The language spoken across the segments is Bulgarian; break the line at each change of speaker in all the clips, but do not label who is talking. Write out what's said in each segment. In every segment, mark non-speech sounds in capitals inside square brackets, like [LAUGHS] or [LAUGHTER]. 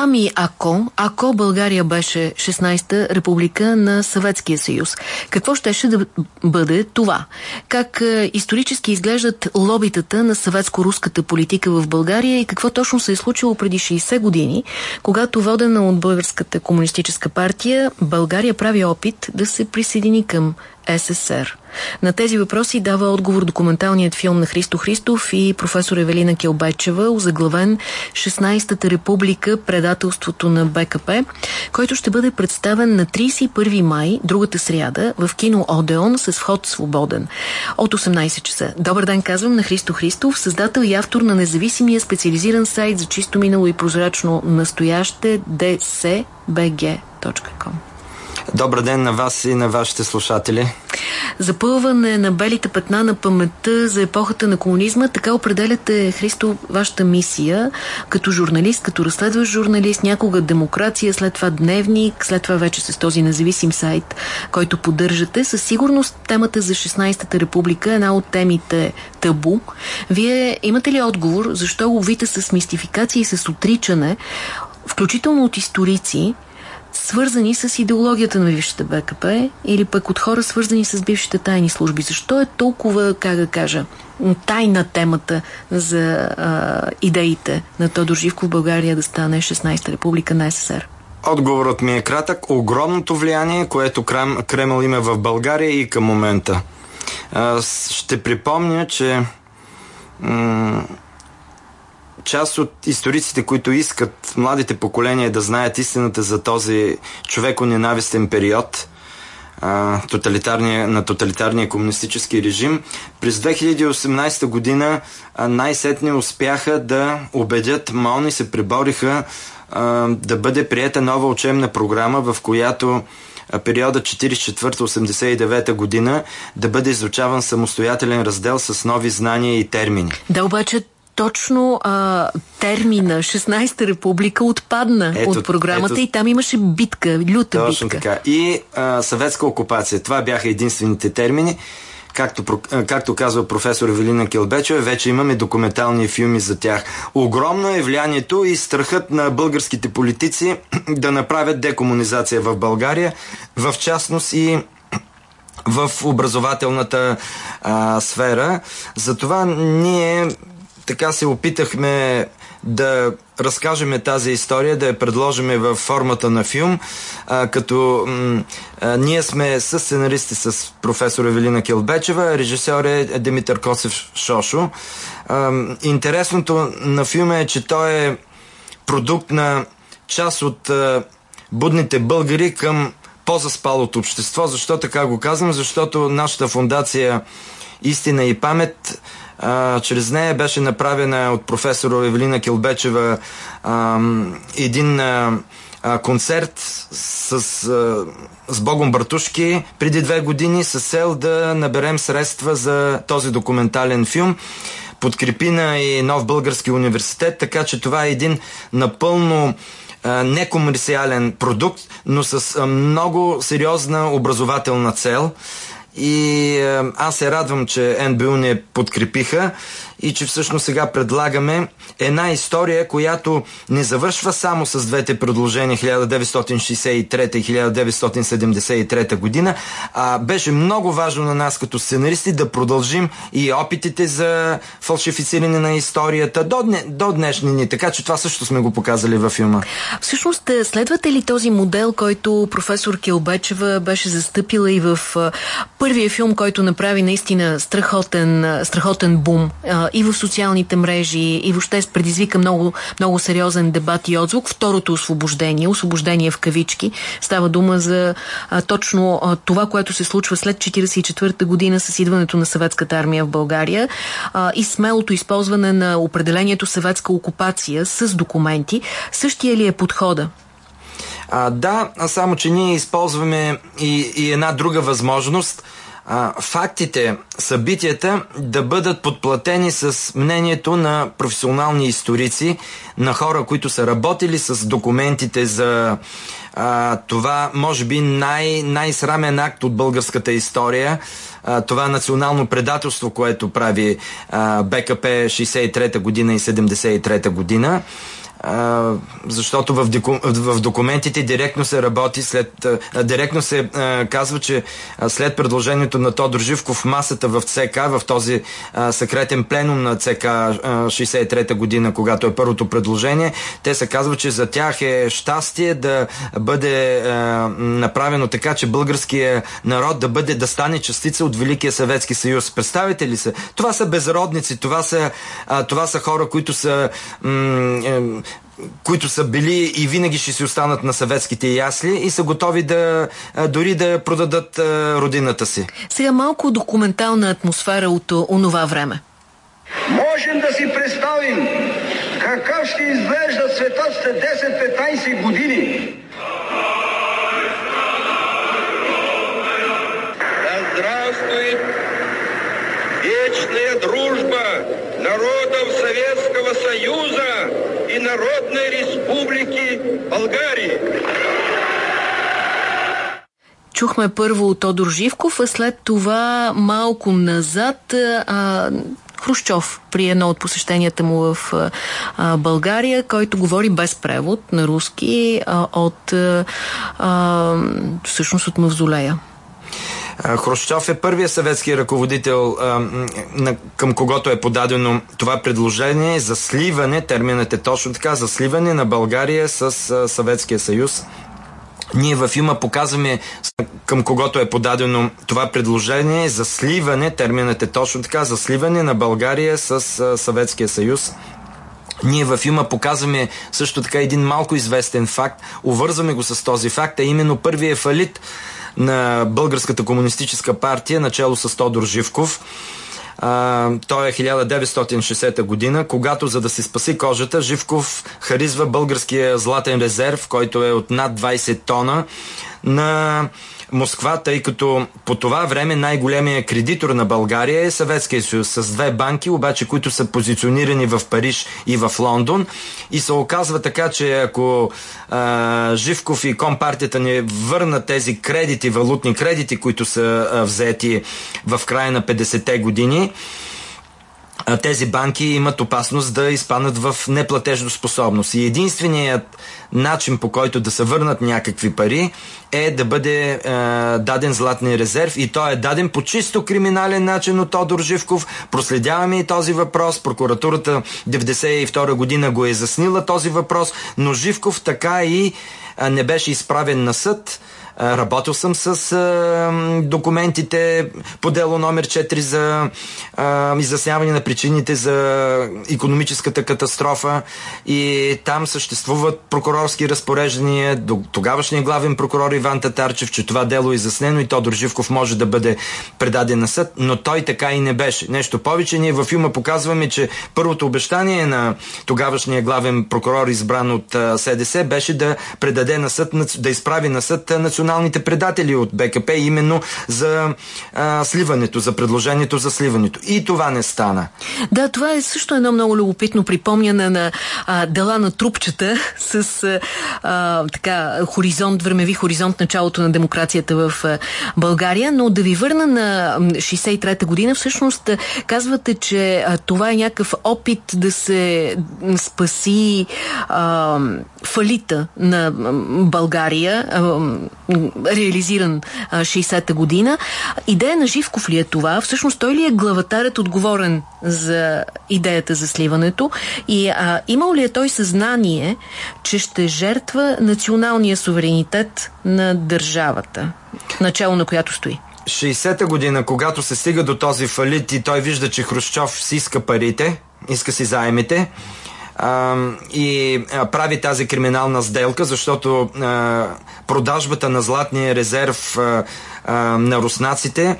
Ами ако, ако България беше 16-та република на Съветския съюз, какво щеше да бъде това? Как е, исторически изглеждат лобитата на съветско-руската политика в България и какво точно се е случило преди 60 години, когато водена от Българската комунистическа партия, България прави опит да се присъедини към СССР. На тези въпроси дава отговор документалният филм на Христо Христов и професор Евелина Келбечева, озаглавен 16-та република предателството на БКП, който ще бъде представен на 31 май, другата сряда, в кино Одеон с вход свободен от 18 часа. Добър ден казвам на Христо Христов, създател и автор на независимия специализиран сайт за чисто минало и прозрачно настояще dcbg.com.
Добър ден на вас и на вашите слушатели.
Запълване на белите петна на паметта за епохата на комунизма. Така определяте, Христо, вашата мисия като журналист, като разследващ журналист, някога демокрация, след това дневник, след това вече с този независим сайт, който поддържате. Със сигурност темата за 16-та република е една от темите табу. Вие имате ли отговор защо ловите с мистификация и с отричане, включително от историци, свързани с идеологията на бившата БКП или пък от хора свързани с бившите тайни служби. Защо е толкова, как да кажа, тайна темата за а, идеите на Тодор Живко в България да стане 16-та република на СССР?
Отговорът ми е кратък. Огромното влияние, което Кремъл има в България и към момента. А, ще припомня, че част от историците, които искат младите поколения да знаят истината за този човеко-ненавистен период а, тоталитарния, на тоталитарния комунистически режим, през 2018 година най-сетне успяха да убедят, мални се прибориха а, да бъде приета нова учебна програма, в която периода 44-89 година да бъде изучаван самостоятелен раздел с нови знания и термини.
Да, обаче точно а, термина 16-та република отпадна ето, от програмата ето, и там имаше битка, люта
точно
битка.
така. И а, съветска окупация. Това бяха единствените термини. Както, както казва професор Велина Келбечева, вече имаме документални филми за тях. Огромно е влиянието и страхът на българските политици [CLEARS THROAT] да направят декомунизация в България, в частност и в образователната а, сфера. Затова ние така се опитахме да разкажеме тази история, да я предложиме в формата на филм, а, като м, а, ние сме с сценаристи с професор Евелина Келбечева, режисьор е Димитър Косев Шошо. А, интересното на филма е, че той е продукт на част от а, будните българи към по-заспалото общество. Защо така го казвам? Защото нашата фундация Истина и памет а, чрез нея беше направена от професор Евелина Келбечева а, един а, концерт с, а, с Богом Бартушки преди две години с цел да наберем средства за този документален филм. Подкрепи на и Нов Български университет, така че това е един напълно некомерциален продукт, но с много сериозна образователна цел. И е, аз се радвам, че НБУ не подкрепиха и че всъщност сега предлагаме една история, която не завършва само с двете предложения 1963 и 1973 година, а беше много важно на нас като сценаристи да продължим и опитите за фалшифициране на историята до, дне, до днешни ни, така че това също сме го показали във филма.
Всъщност, е, следвате ли този модел, който професор Келбечева беше застъпила и в първия филм, който направи наистина страхотен, страхотен бум и в социалните мрежи, и въобще предизвика много, много сериозен дебат и отзвук. Второто освобождение, освобождение в кавички, става дума за а, точно а, това, което се случва след 1944 година с идването на съветската армия в България а, и смелото използване на определението съветска окупация с документи. Същия ли е подхода?
А, да, само че ние използваме и, и една друга възможност – а, фактите, събитията да бъдат подплатени с мнението на професионални историци, на хора, които са работили с документите за а, това, може би, най- най-срамен акт от българската история, а, това национално предателство, което прави а, БКП 63-та година и 73-та година. А, защото в, в документите директно се работи след, а, директно се а, казва, че а, след предложението на Тодор Живков масата в ЦК, в този а, секретен пленум на ЦК 63-та година, когато е първото предложение, те се казва, че за тях е щастие да бъде а, направено така, че българския народ да бъде да стане частица от Великия Съветски съюз. Представите ли се? Това са безродници, това са, а, това са хора, които са м- които са били и винаги ще си останат на съветските ясли и са готови да дори да продадат родината си.
Сега малко документална атмосфера от онова време.
Можем да си представим какъв ще изглежда светът след 10-15 години.
Чухме първо Тодор Живков, а след това малко назад а, Хрущов при едно от посещенията му в а, България, който говори без превод на руски а, от а, всъщност от Мавзолея.
Хрущов е първият съветски ръководител, към когото е подадено това предложение за сливане, терминът е точно така, за сливане на България с Съветския съюз. Ние в филма показваме към когото е подадено това предложение за сливане, терминът е точно така, за сливане на България с Съветския съюз. Ние във филма показваме също така един малко известен факт, увързваме го с този факт, а именно първия фалит на Българската комунистическа партия, начало с Тодор Живков. А, той е 1960 година, когато за да си спаси кожата, Живков харизва българския златен резерв, който е от над 20 тона на Москва, тъй като по това време най-големия кредитор на България е Съветския съюз с две банки, обаче които са позиционирани в Париж и в Лондон. И се оказва така, че ако а, Живков и Компартията не върнат тези кредити, валутни кредити, които са а, взети в края на 50-те години, тези банки имат опасност да изпаднат в неплатежоспособност. И единственият начин по който да се върнат някакви пари е да бъде е, даден златния резерв и той е даден по чисто криминален начин от Тодор Живков. Проследяваме и този въпрос. Прокуратурата 92 година го е заснила този въпрос, но Живков така и е, не беше изправен на съд Работил съм с а, документите по дело номер 4 за а, изясняване на причините за економическата катастрофа и там съществуват прокурорски разпореждания тогавашния главен прокурор Иван Татарчев, че това дело е изяснено и Тодор Живков може да бъде предаден на съд, но той така и не беше. Нещо повече, ние във филма показваме, че първото обещание на тогавашния главен прокурор, избран от СДС, беше да предаде на съд, да изправи на съд националната националните предатели от БКП именно за а, сливането, за предложението за сливането. И това не стана.
Да, това е също едно много любопитно припомняне на а, дела на трупчета с а, така хоризонт, времеви хоризонт, началото на демокрацията в а, България, но да ви върна на 63-та година, всъщност казвате, че а, това е някакъв опит да се спаси а, фалита на България, а, реализиран 60-та година. Идея на Живков ли е това? Всъщност той ли е главатарят отговорен за идеята за сливането? И а, имал ли е той съзнание, че ще жертва националния суверенитет на държавата, начало на която стои?
60-та година, когато се стига до този фалит и той вижда, че Хрущов си иска парите, иска си заемите, а, и а, прави тази криминална сделка, защото а, продажбата на златния резерв а, а, на руснаците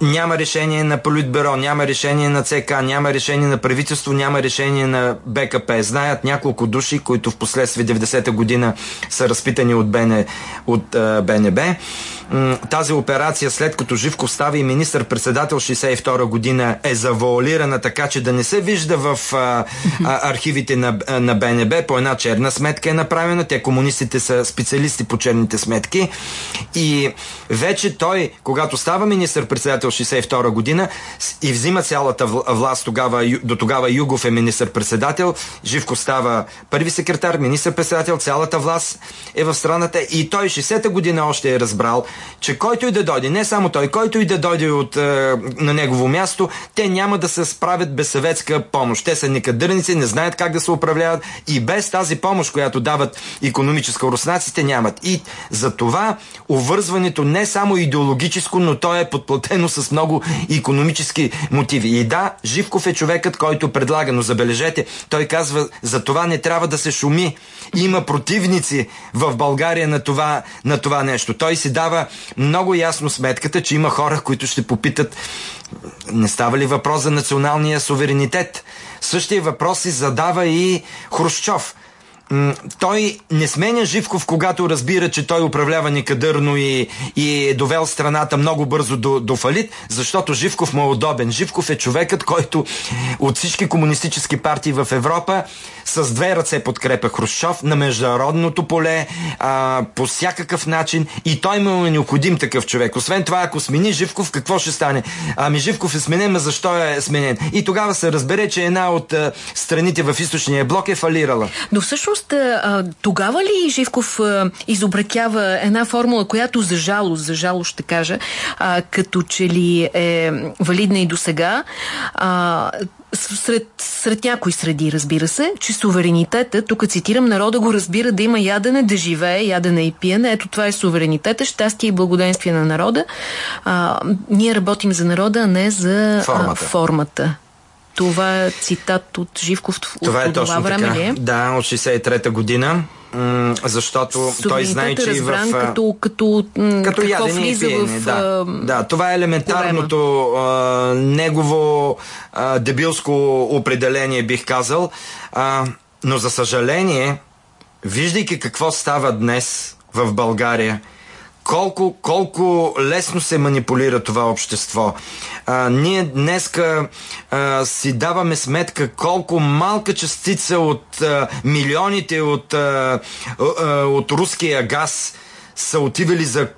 няма решение на Политбюро, няма решение на ЦК, няма решение на правителство, няма решение на БКП. Знаят няколко души, които в последствие 90-та година са разпитани от, БН, от а, БНБ тази операция, след като Живков става и министър-председател 62 година, е завуалирана така, че да не се вижда в а, архивите на, на БНБ. По една черна сметка е направена. Те комунистите са специалисти по черните сметки. И вече той, когато става министър-председател председател 62 година и взима цялата власт тогава, до тогава Югов е министър-председател, Живко става първи секретар, министър-председател, цялата власт е в страната и той 60-та година още е разбрал, че който и да дойде, не само той, който и да дойде от, е, на негово място, те няма да се справят без съветска помощ. Те са никадърници, не знаят как да се управляват и без тази помощ, която дават економическа руснаците, нямат. И за това увързването не само идеологическо, но то е подплатено с много економически мотиви. И да, Живков е човекът, който предлага, но забележете, той казва, за това не трябва да се шуми. Има противници в България на това, на това нещо. Той си дава много ясно сметката, че има хора, които ще попитат не става ли въпрос за националния суверенитет? Същия въпрос си задава и Хрущов – той не сменя Живков, когато разбира, че той управлява некадърно и, и е довел страната много бързо до, до фалит, защото Живков му е удобен. Живков е човекът, който от всички комунистически партии в Европа с две ръце подкрепя Хрущов на международното поле, а, по всякакъв начин и той му е необходим такъв човек. Освен това, ако смени Живков, какво ще стане? Ами Живков е сменен, а защо е сменен? И тогава се разбере, че една от а, страните в източния блок е фалирала.
Но всъщност а, тогава ли Живков а, изобретява една формула, която за жалост, за жалост ще кажа, а, като че ли е валидна и до сега, сред, сред някои среди, разбира се, че суверенитета, тук цитирам, народа го разбира да има ядене, да живее, ядене и пиене. Ето това е суверенитета, щастие и благоденствие на народа. А, ние работим за народа, а не за формата. А, формата. Това е цитат от Живков от
това, е
това време
така.
ли е?
Да, от 63-та година защото той знае, че и в...
Като, като,
като ядене и пиене, в... Да, да, това е елементарното а, негово а, дебилско определение, бих казал. А, но за съжаление, виждайки какво става днес в България, колко, колко лесно се манипулира това общество. А, ние днеска а, си даваме сметка колко малка частица от а, милионите от, а, а, от руския газ са отивали за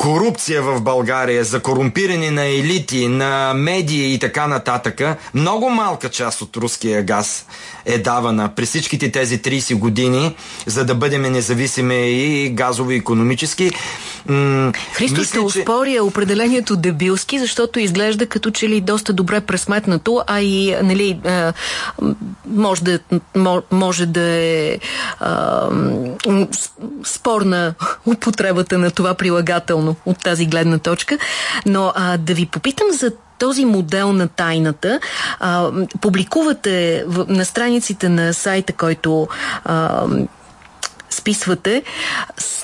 корупция в България, за корумпиране на елити, на медии и така нататък, много малка част от руския газ е давана през всичките тези 30 години, за да бъдем независими и газово и економически.
Христо ще успори че... определението дебилски, защото изглежда като че ли доста добре пресметнато, а и нали, може, да, може да е а, спорна [LAUGHS] употребата на това прилагателно от тази гледна точка. Но а, да ви попитам за този модел на тайната. А, публикувате в, на страниците на сайта, който а, списвате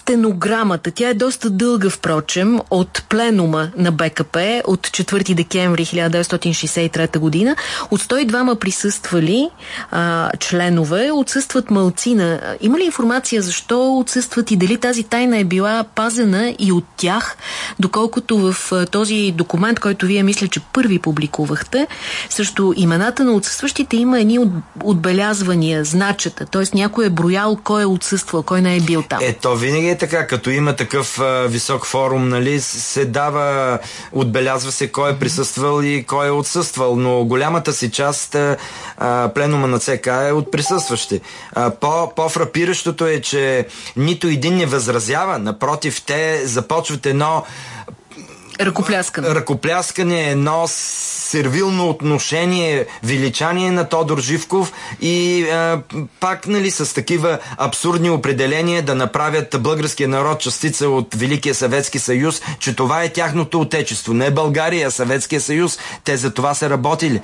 стенограмата. Тя е доста дълга, впрочем, от пленума на БКП от 4 декември 1963 година. От 102 присъствали а, членове, отсъстват мълцина. Има ли информация защо отсъстват и дали тази тайна е била пазена и от тях, доколкото в този документ, който вие мисля, че първи публикувахте, също имената на отсъстващите има едни от, отбелязвания, значета, т.е. някой е броял кой е отсъствал, кой не е бил там.
Е, то винаги е така, като има такъв а, висок форум, нали, се дава, отбелязва се кой е присъствал и кой е отсъствал, но голямата си част а, пленума на ЦК е от присъстващи. А, по, по-фрапиращото е, че нито един не възразява, напротив, те започват едно
Ръкопляскане.
Ръкопляскане, едно сервилно отношение, величание на Тодор Живков и а, пак нали, с такива абсурдни определения да направят българския народ частица от Великия Съветски съюз, че това е тяхното отечество. Не България, а Съветския съюз. Те за това са работили.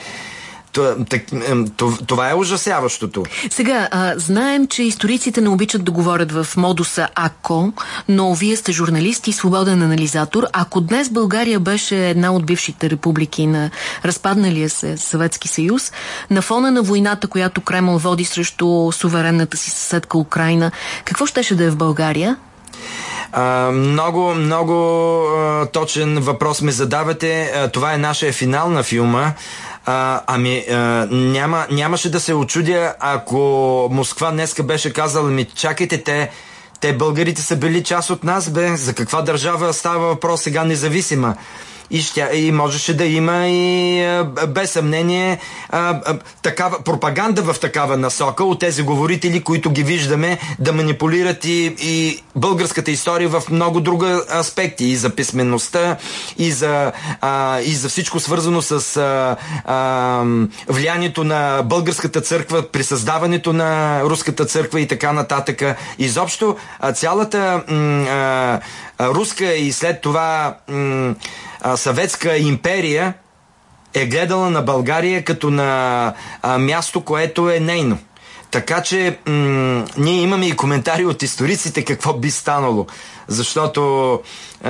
Това е ужасяващото.
Сега, а, знаем, че историците не обичат да говорят в модуса АКО, но вие сте журналист и свободен анализатор. Ако днес България беше една от бившите републики на разпадналия се Съветски съюз, на фона на войната, която Кремъл води срещу суверенната си съседка Украина, какво щеше да е в България?
А, много, много а, точен въпрос ме задавате. А, това е нашия финал на филма. А, ами, а, няма, нямаше да се очудя, ако Москва днеска беше казала, ми чакайте те, те българите са били част от нас, бе, за каква държава става въпрос сега независима? И, щя, и можеше да има и без съмнение такава пропаганда в такава насока от тези говорители, които ги виждаме да манипулират и, и българската история в много други аспекти и за писменността и за, а, и за всичко свързано с а, а, влиянието на българската църква при създаването на руската църква и така нататък. Изобщо цялата а, руска и след това м, съветска империя е гледала на България като на а, място, което е нейно. Така че м- ние имаме и коментари от историците какво би станало. Защото а,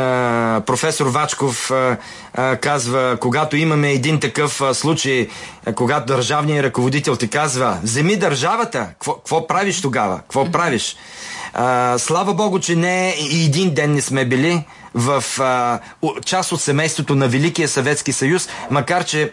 професор Вачков а, а, казва, когато имаме един такъв а, случай, а, когато държавният ръководител ти казва, вземи държавата, какво правиш тогава? Какво правиш? А, слава Богу, че не и един ден не сме били в а, част от семейството на Великия Съветски съюз, макар че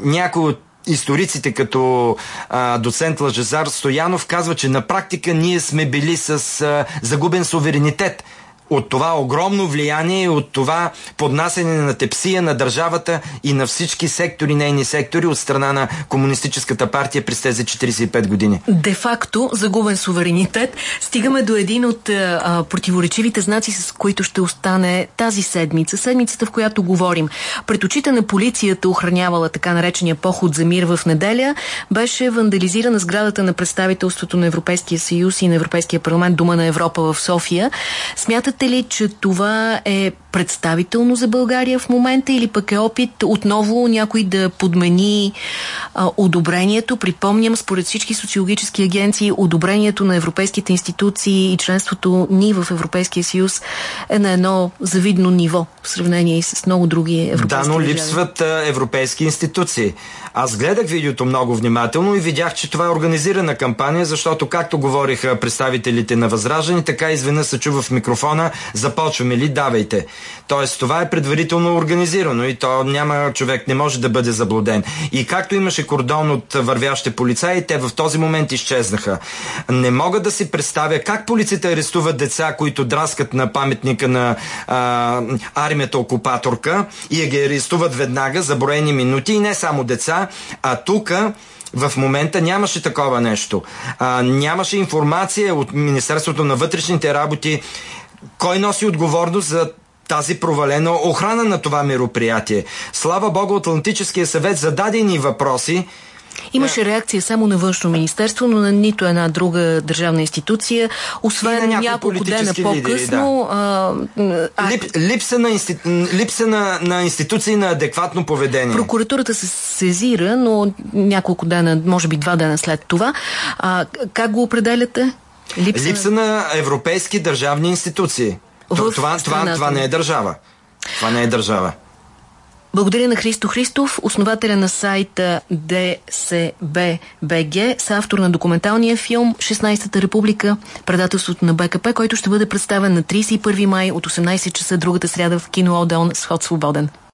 някои от историците като а, доцент Лъжезар Стоянов казва, че на практика ние сме били с а, загубен суверенитет от това огромно влияние, от това поднасене на тепсия на държавата и на всички сектори, нейни сектори от страна на Комунистическата партия през тези 45 години.
Де-факто загубен суверенитет. Стигаме до един от а, противоречивите знаци, с които ще остане тази седмица. Седмицата, в която говорим. Пред очите на полицията, охранявала така наречения поход за мир в неделя, беше вандализирана сградата на представителството на Европейския съюз и на Европейския парламент Дума на Европа в София. Смятат Смятате ли, че това е представително за България в момента или пък е опит отново някой да подмени а, одобрението? Припомням, според всички социологически агенции, одобрението на европейските институции и членството ни в Европейския съюз е на едно завидно ниво в сравнение и с много други европейски
Да, но липсват а, европейски институции. Аз гледах видеото много внимателно и видях, че това е организирана кампания, защото както говориха представителите на Възраждане, така изведнъж се чува в микрофона започваме ли, давайте. Тоест това е предварително организирано и то няма човек, не може да бъде заблуден. И както имаше кордон от вървящи полицаи, те в този момент изчезнаха. Не мога да си представя как полицията арестуват деца, които драскат на паметника на а, армията окупаторка и ги арестуват веднага за броени минути и не само деца, а тук в момента нямаше такова нещо. А, нямаше информация от Министерството на вътрешните работи кой носи отговорност за тази провалена охрана на това мероприятие. Слава Богу, Атлантическия съвет зададе ни въпроси,
Имаше реакция само на външно министерство, но на нито една друга държавна институция, освен на няколко дена по-късно.
Да. А... Лип, липса, на, инсти... липса на, на институции на адекватно поведение.
Прокуратурата се сезира, но няколко дена, може би два дена след това. А, как го определяте?
Липса, Липса на европейски държавни институции. Това, това, това, това не е държава. Това не е държава.
Благодаря на Христо Христов, основателя на сайта DSBBG, с автор на документалния филм 16-та република, предателството на БКП, който ще бъде представен на 31 май от 18 часа другата сряда в кино Одеон с Ход Свободен.